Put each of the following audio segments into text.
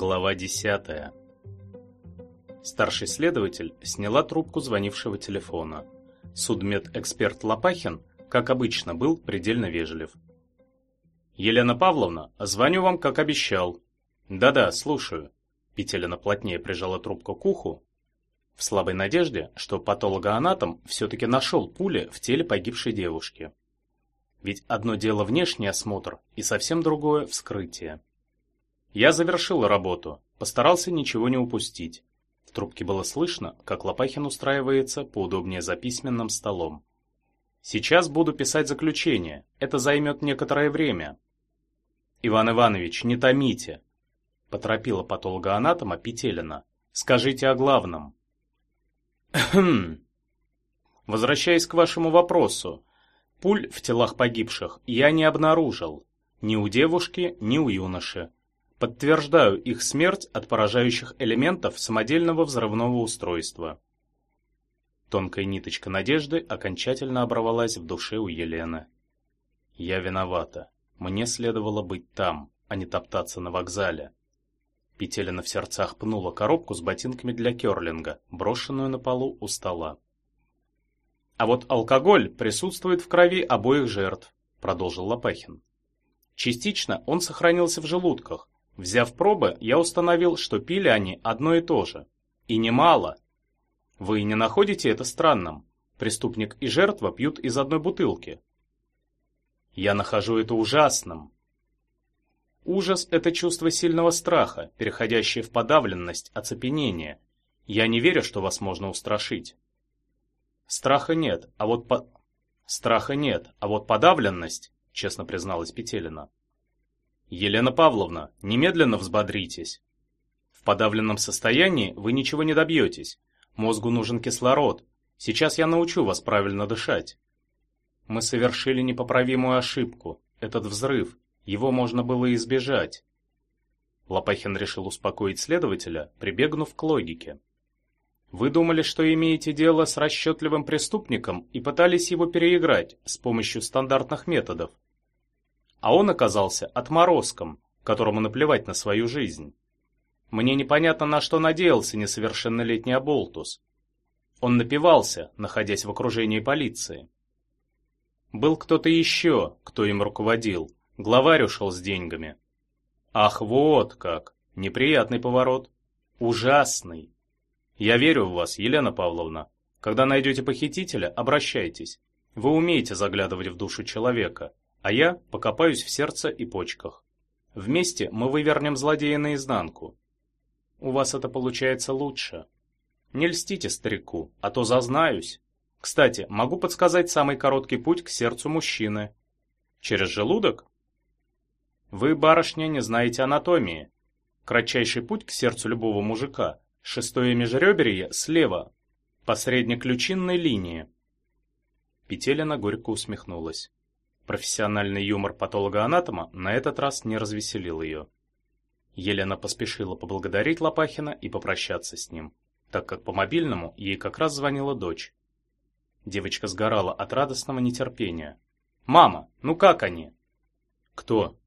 Глава 10. Старший следователь сняла трубку звонившего телефона. Судмедэксперт Лопахин, как обычно, был предельно вежлив. «Елена Павловна, звоню вам, как обещал». «Да-да, слушаю». Петелина плотнее прижала трубку к уху, в слабой надежде, что патологоанатом все-таки нашел пули в теле погибшей девушки. Ведь одно дело внешний осмотр и совсем другое – вскрытие. Я завершил работу, постарался ничего не упустить. В трубке было слышно, как Лопахин устраивается поудобнее за письменным столом. Сейчас буду писать заключение, это займет некоторое время. Иван Иванович, не томите, поторопила патологоанатома Петелина. Скажите о главном. Хм. Возвращаясь к вашему вопросу, пуль в телах погибших я не обнаружил. Ни у девушки, ни у юноши. Подтверждаю их смерть от поражающих элементов самодельного взрывного устройства. Тонкая ниточка надежды окончательно оборвалась в душе у Елены. Я виновата. Мне следовало быть там, а не топтаться на вокзале. Петелина в сердцах пнула коробку с ботинками для керлинга, брошенную на полу у стола. А вот алкоголь присутствует в крови обоих жертв, продолжил Лопахин. Частично он сохранился в желудках, Взяв пробы, я установил, что пили они одно и то же. И немало. Вы не находите это странным? Преступник и жертва пьют из одной бутылки. Я нахожу это ужасным. Ужас – это чувство сильного страха, переходящее в подавленность, оцепенение. Я не верю, что вас можно устрашить. Страха нет, а вот по... Страха нет, а вот подавленность, честно призналась Петелина. Елена Павловна, немедленно взбодритесь. В подавленном состоянии вы ничего не добьетесь. Мозгу нужен кислород. Сейчас я научу вас правильно дышать. Мы совершили непоправимую ошибку. Этот взрыв. Его можно было избежать. Лопахин решил успокоить следователя, прибегнув к логике. Вы думали, что имеете дело с расчетливым преступником и пытались его переиграть с помощью стандартных методов а он оказался отморозком, которому наплевать на свою жизнь. Мне непонятно, на что надеялся несовершеннолетний Аболтус. Он напивался, находясь в окружении полиции. Был кто-то еще, кто им руководил. Главарь ушел с деньгами. Ах, вот как! Неприятный поворот. Ужасный. Я верю в вас, Елена Павловна. Когда найдете похитителя, обращайтесь. Вы умеете заглядывать в душу человека а я покопаюсь в сердце и почках. Вместе мы вывернем злодея наизнанку. У вас это получается лучше. Не льстите старику, а то зазнаюсь. Кстати, могу подсказать самый короткий путь к сердцу мужчины. Через желудок? Вы, барышня, не знаете анатомии. Кратчайший путь к сердцу любого мужика – шестое межреберье слева, по среднеключинной линии. Петелина горько усмехнулась. Профессиональный юмор патолога-анатома на этот раз не развеселил ее. Елена поспешила поблагодарить Лопахина и попрощаться с ним, так как по мобильному ей как раз звонила дочь. Девочка сгорала от радостного нетерпения. «Мама, ну как они?» «Кто?»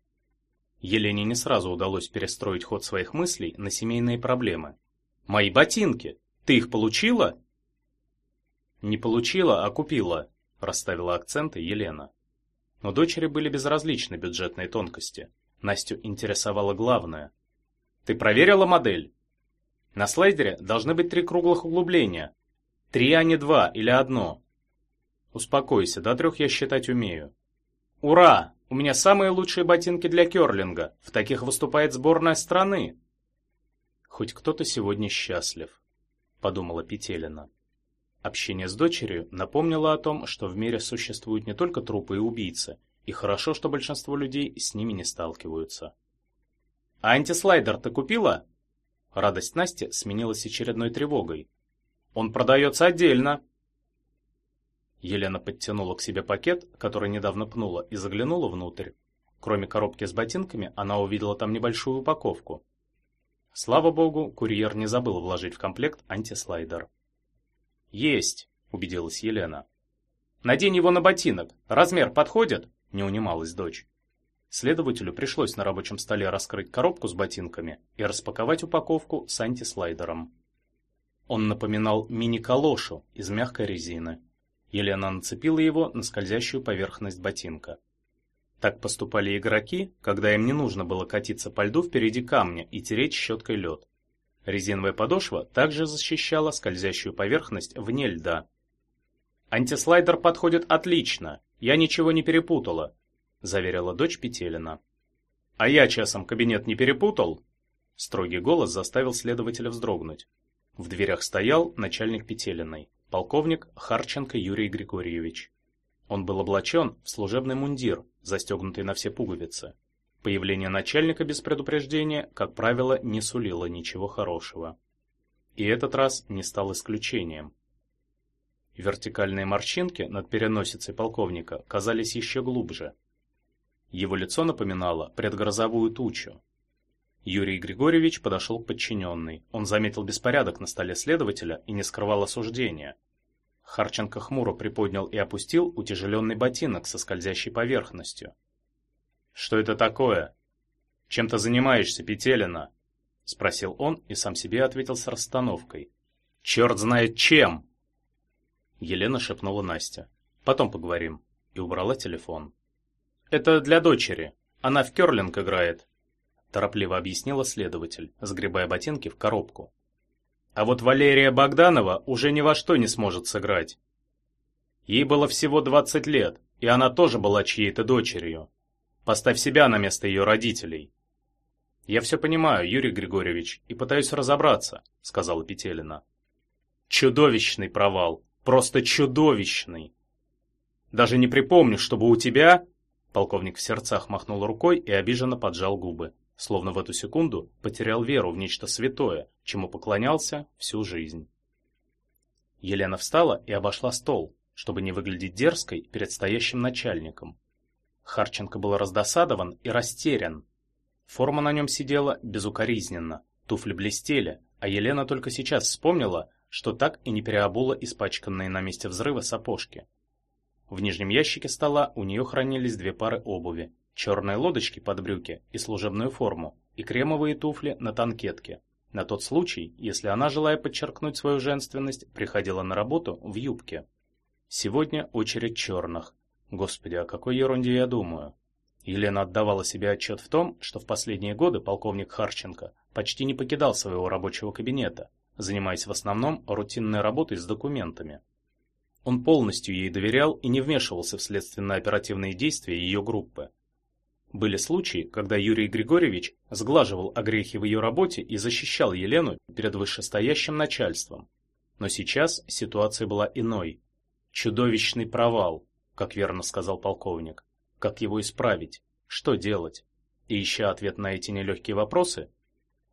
Елене не сразу удалось перестроить ход своих мыслей на семейные проблемы. «Мои ботинки! Ты их получила?» «Не получила, а купила», – расставила акценты Елена. Но дочери были безразличны бюджетные тонкости. Настю интересовало главное. «Ты проверила модель?» «На слайдере должны быть три круглых углубления. Три, а не два или одно». «Успокойся, до трех я считать умею». «Ура! У меня самые лучшие ботинки для керлинга. В таких выступает сборная страны». «Хоть кто-то сегодня счастлив», — подумала Петелина. Общение с дочерью напомнило о том, что в мире существуют не только трупы и убийцы, и хорошо, что большинство людей с ними не сталкиваются. «А антислайдер ты купила?» Радость Насти сменилась очередной тревогой. «Он продается отдельно!» Елена подтянула к себе пакет, который недавно пнула, и заглянула внутрь. Кроме коробки с ботинками, она увидела там небольшую упаковку. Слава богу, курьер не забыл вложить в комплект антислайдер. «Есть», — убедилась Елена. «Надень его на ботинок. Размер подходит?» — не унималась дочь. Следователю пришлось на рабочем столе раскрыть коробку с ботинками и распаковать упаковку с антислайдером. Он напоминал мини-калошу из мягкой резины. Елена нацепила его на скользящую поверхность ботинка. Так поступали игроки, когда им не нужно было катиться по льду впереди камня и тереть щеткой лед. Резиновая подошва также защищала скользящую поверхность вне льда. «Антислайдер подходит отлично, я ничего не перепутала», — заверила дочь Петелина. «А я часом кабинет не перепутал?» Строгий голос заставил следователя вздрогнуть. В дверях стоял начальник Петелиной, полковник Харченко Юрий Григорьевич. Он был облачен в служебный мундир, застегнутый на все пуговицы. Появление начальника без предупреждения, как правило, не сулило ничего хорошего. И этот раз не стал исключением. Вертикальные морщинки над переносицей полковника казались еще глубже, его лицо напоминало предгрозовую тучу. Юрий Григорьевич подошел к подчиненной. Он заметил беспорядок на столе следователя и не скрывал осуждения. Харченко хмуро приподнял и опустил утяжеленный ботинок со скользящей поверхностью. «Что это такое? Чем ты занимаешься, Петелина?» — спросил он и сам себе ответил с расстановкой. «Черт знает чем!» Елена шепнула Настя. «Потом поговорим» и убрала телефон. «Это для дочери. Она в керлинг играет», – торопливо объяснила следователь, сгребая ботинки в коробку. «А вот Валерия Богданова уже ни во что не сможет сыграть. Ей было всего 20 лет, и она тоже была чьей-то дочерью. Поставь себя на место ее родителей». «Я все понимаю, Юрий Григорьевич, и пытаюсь разобраться», — сказала Петелина. «Чудовищный провал, просто чудовищный. Даже не припомню, чтобы у тебя Полковник в сердцах махнул рукой и обиженно поджал губы, словно в эту секунду потерял веру в нечто святое, чему поклонялся всю жизнь. Елена встала и обошла стол, чтобы не выглядеть дерзкой перед стоящим начальником. Харченко был раздосадован и растерян. Форма на нем сидела безукоризненно, туфли блестели, а Елена только сейчас вспомнила, что так и не переобула испачканные на месте взрыва сапожки. В нижнем ящике стола у нее хранились две пары обуви, черные лодочки под брюки и служебную форму, и кремовые туфли на танкетке, на тот случай, если она, желая подчеркнуть свою женственность, приходила на работу в юбке. Сегодня очередь черных. Господи, о какой ерунде я думаю. Елена отдавала себе отчет в том, что в последние годы полковник Харченко почти не покидал своего рабочего кабинета, занимаясь в основном рутинной работой с документами. Он полностью ей доверял и не вмешивался в следственно-оперативные действия ее группы. Были случаи, когда Юрий Григорьевич сглаживал огрехи в ее работе и защищал Елену перед вышестоящим начальством. Но сейчас ситуация была иной. Чудовищный провал, как верно сказал полковник. Как его исправить? Что делать? И ища ответ на эти нелегкие вопросы,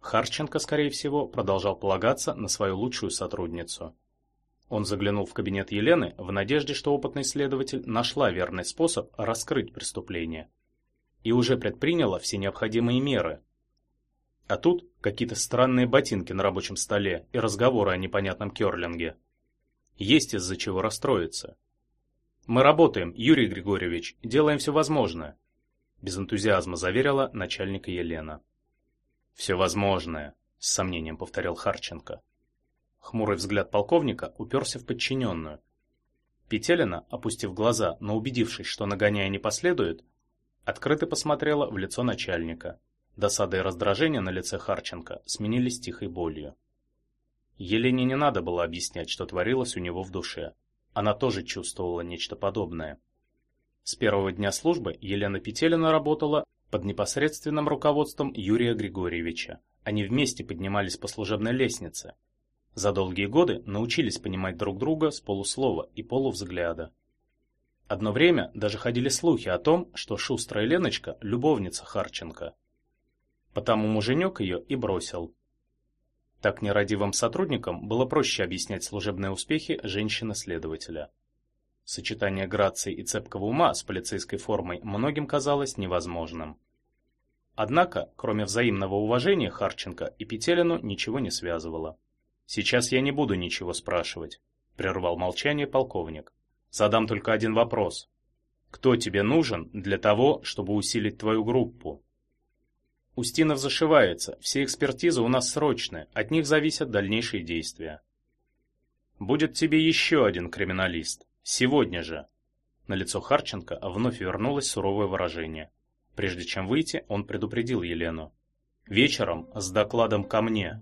Харченко, скорее всего, продолжал полагаться на свою лучшую сотрудницу. Он заглянул в кабинет Елены в надежде, что опытный следователь нашла верный способ раскрыть преступление и уже предприняла все необходимые меры. А тут какие-то странные ботинки на рабочем столе и разговоры о непонятном керлинге. Есть из-за чего расстроиться. Мы работаем, Юрий Григорьевич, делаем все возможное, без энтузиазма заверила начальника Елена. Все возможное, с сомнением повторил Харченко. Хмурый взгляд полковника уперся в подчиненную. Петелина, опустив глаза, но убедившись, что нагоняя не последует, открыто посмотрела в лицо начальника. Досада и раздражение на лице Харченко сменились тихой болью. Елене не надо было объяснять, что творилось у него в душе. Она тоже чувствовала нечто подобное. С первого дня службы Елена Петелина работала под непосредственным руководством Юрия Григорьевича. Они вместе поднимались по служебной лестнице – за долгие годы научились понимать друг друга с полуслова и полувзгляда. Одно время даже ходили слухи о том, что шустрая Леночка – любовница Харченко. Потому муженек ее и бросил. Так нерадивым сотрудникам было проще объяснять служебные успехи женщины-следователя. Сочетание грации и цепкого ума с полицейской формой многим казалось невозможным. Однако, кроме взаимного уважения Харченко и Петелину ничего не связывало. Сейчас я не буду ничего спрашивать, прервал молчание полковник. Задам только один вопрос. Кто тебе нужен для того, чтобы усилить твою группу? Устинов зашивается. Все экспертизы у нас срочные, от них зависят дальнейшие действия. Будет тебе еще один криминалист. Сегодня же. На лицо Харченко вновь вернулось суровое выражение. Прежде чем выйти, он предупредил Елену. Вечером с докладом ко мне.